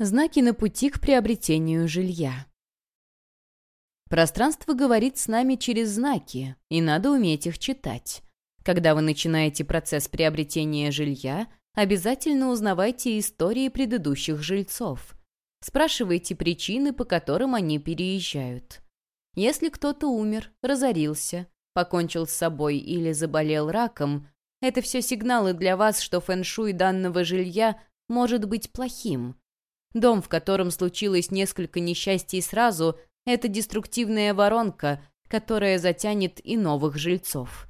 Знаки на пути к приобретению жилья. Пространство говорит с нами через знаки, и надо уметь их читать. Когда вы начинаете процесс приобретения жилья, обязательно узнавайте истории предыдущих жильцов. Спрашивайте причины, по которым они переезжают. Если кто-то умер, разорился, покончил с собой или заболел раком, это все сигналы для вас, что фэншуй данного жилья может быть плохим. Дом, в котором случилось несколько несчастий сразу, это деструктивная воронка, которая затянет и новых жильцов.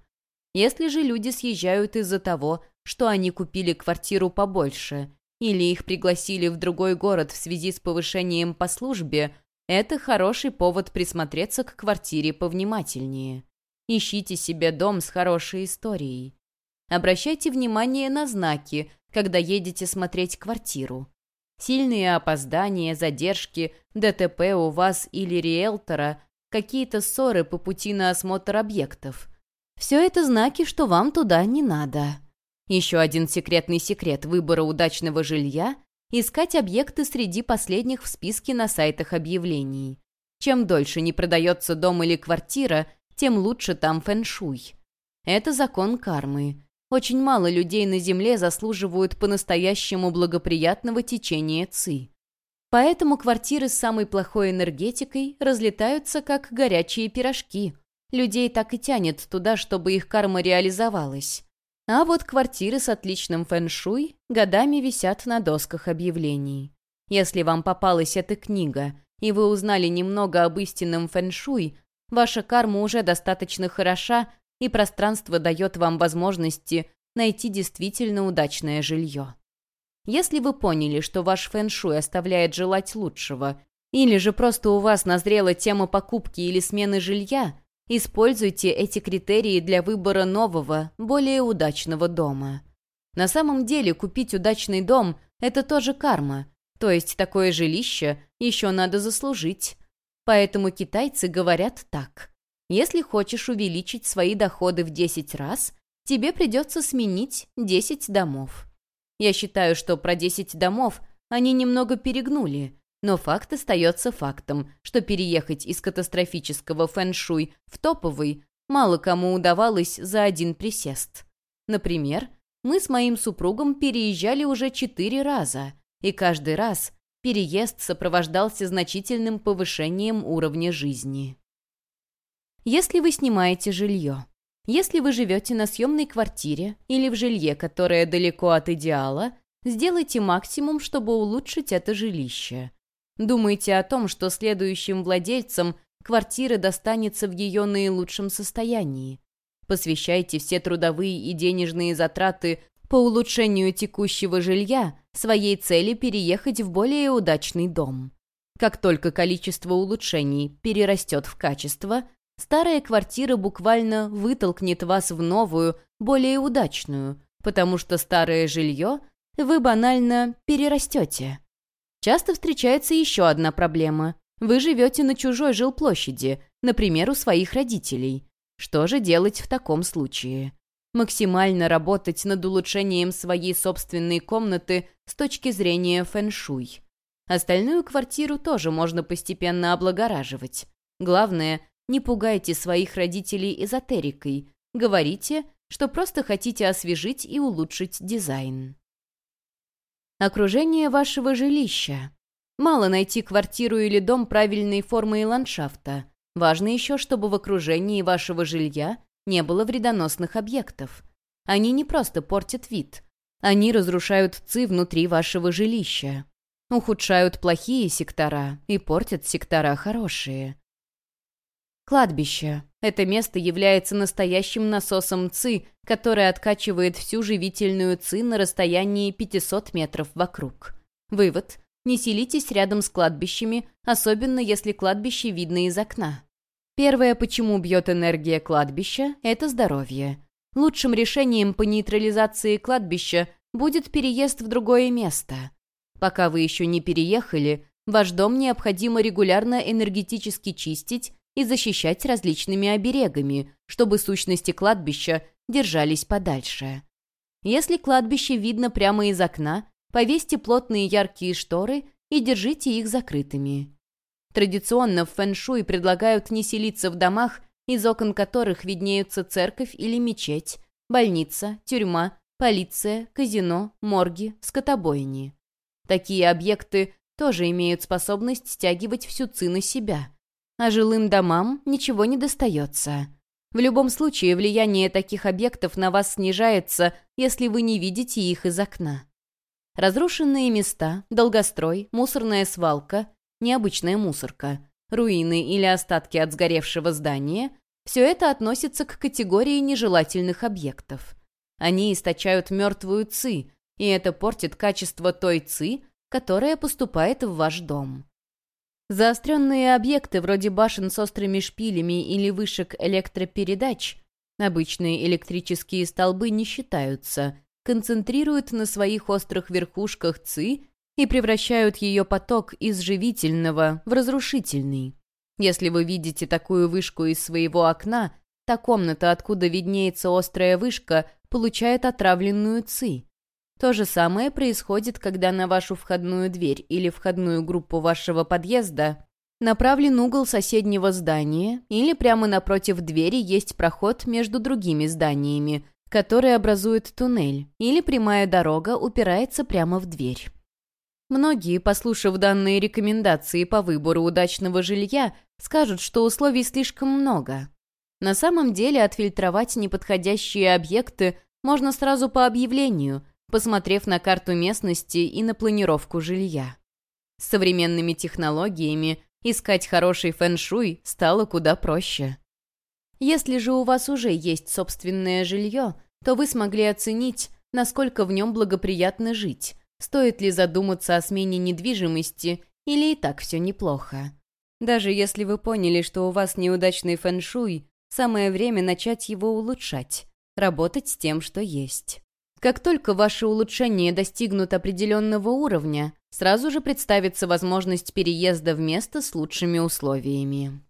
Если же люди съезжают из-за того, что они купили квартиру побольше, или их пригласили в другой город в связи с повышением по службе, это хороший повод присмотреться к квартире повнимательнее. Ищите себе дом с хорошей историей. Обращайте внимание на знаки, когда едете смотреть квартиру. Сильные опоздания, задержки, ДТП у вас или риэлтора, какие-то ссоры по пути на осмотр объектов. Все это знаки, что вам туда не надо. Еще один секретный секрет выбора удачного жилья – искать объекты среди последних в списке на сайтах объявлений. Чем дольше не продается дом или квартира, тем лучше там фэншуй. Это закон кармы. Очень мало людей на Земле заслуживают по-настоящему благоприятного течения ЦИ. Поэтому квартиры с самой плохой энергетикой разлетаются как горячие пирожки. Людей так и тянет туда, чтобы их карма реализовалась. А вот квартиры с отличным фэн-шуй годами висят на досках объявлений. Если вам попалась эта книга, и вы узнали немного об истинном фэн-шуй, ваша карма уже достаточно хороша, и пространство дает вам возможности найти действительно удачное жилье. Если вы поняли, что ваш фэн-шуй оставляет желать лучшего, или же просто у вас назрела тема покупки или смены жилья, используйте эти критерии для выбора нового, более удачного дома. На самом деле купить удачный дом – это тоже карма, то есть такое жилище еще надо заслужить. Поэтому китайцы говорят так – если хочешь увеличить свои доходы в 10 раз, тебе придется сменить 10 домов. Я считаю, что про 10 домов они немного перегнули, но факт остается фактом, что переехать из катастрофического фэн-шуй в топовый мало кому удавалось за один присест. Например, мы с моим супругом переезжали уже четыре раза, и каждый раз переезд сопровождался значительным повышением уровня жизни. Если вы снимаете жилье. Если вы живете на съемной квартире или в жилье, которое далеко от идеала, сделайте максимум, чтобы улучшить это жилище. Думайте о том, что следующим владельцам квартира достанется в ее наилучшем состоянии. Посвящайте все трудовые и денежные затраты по улучшению текущего жилья своей цели переехать в более удачный дом. Как только количество улучшений перерастет в качество, Старая квартира буквально вытолкнет вас в новую, более удачную, потому что старое жилье вы банально перерастете. Часто встречается еще одна проблема. Вы живете на чужой жилплощади, например, у своих родителей. Что же делать в таком случае? Максимально работать над улучшением своей собственной комнаты с точки зрения фэн-шуй. Остальную квартиру тоже можно постепенно облагораживать. Главное не пугайте своих родителей эзотерикой. Говорите, что просто хотите освежить и улучшить дизайн. Окружение вашего жилища. Мало найти квартиру или дом правильной формы и ландшафта. Важно еще, чтобы в окружении вашего жилья не было вредоносных объектов. Они не просто портят вид. Они разрушают ци внутри вашего жилища. Ухудшают плохие сектора и портят сектора хорошие. Кладбище. Это место является настоящим насосом ЦИ, который откачивает всю живительную ЦИ на расстоянии 500 метров вокруг. Вывод. Не селитесь рядом с кладбищами, особенно если кладбище видно из окна. Первое, почему бьет энергия кладбища, это здоровье. Лучшим решением по нейтрализации кладбища будет переезд в другое место. Пока вы еще не переехали, ваш дом необходимо регулярно энергетически чистить и защищать различными оберегами, чтобы сущности кладбища держались подальше. Если кладбище видно прямо из окна, повесьте плотные яркие шторы и держите их закрытыми. Традиционно в фэн-шуй предлагают не селиться в домах, из окон которых виднеются церковь или мечеть, больница, тюрьма, полиция, казино, морги, скотобойни. Такие объекты тоже имеют способность стягивать всю ци на себя. А жилым домам ничего не достается. В любом случае, влияние таких объектов на вас снижается, если вы не видите их из окна. Разрушенные места, долгострой, мусорная свалка, необычная мусорка, руины или остатки от сгоревшего здания – все это относится к категории нежелательных объектов. Они источают мертвую ци, и это портит качество той ци, которая поступает в ваш дом. Заостренные объекты вроде башен с острыми шпилями или вышек электропередач, обычные электрические столбы не считаются, концентрируют на своих острых верхушках ци и превращают ее поток из живительного в разрушительный. Если вы видите такую вышку из своего окна, та комната, откуда виднеется острая вышка, получает отравленную ци. То же самое происходит, когда на вашу входную дверь или входную группу вашего подъезда направлен угол соседнего здания или прямо напротив двери есть проход между другими зданиями, который образует туннель, или прямая дорога упирается прямо в дверь. Многие, послушав данные рекомендации по выбору удачного жилья, скажут, что условий слишком много. На самом деле отфильтровать неподходящие объекты можно сразу по объявлению – посмотрев на карту местности и на планировку жилья. С современными технологиями искать хороший фэн-шуй стало куда проще. Если же у вас уже есть собственное жилье, то вы смогли оценить, насколько в нем благоприятно жить, стоит ли задуматься о смене недвижимости или и так все неплохо. Даже если вы поняли, что у вас неудачный фэн-шуй, самое время начать его улучшать, работать с тем, что есть. Как только ваши улучшения достигнут определенного уровня, сразу же представится возможность переезда в место с лучшими условиями.